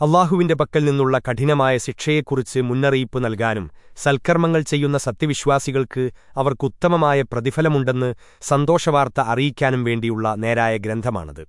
അള്ളാഹുവിന്റെ പക്കൽ നിന്നുള്ള കഠിനമായ ശിക്ഷയെക്കുറിച്ച് മുന്നറിയിപ്പ് നൽകാനും സൽക്കർമ്മങ്ങൾ ചെയ്യുന്ന സത്യവിശ്വാസികൾക്ക് അവർക്കുത്തമമായ പ്രതിഫലമുണ്ടെന്ന് സന്തോഷവാർത്ത അറിയിക്കാനും വേണ്ടിയുള്ള നേരായ ഗ്രന്ഥമാണത്.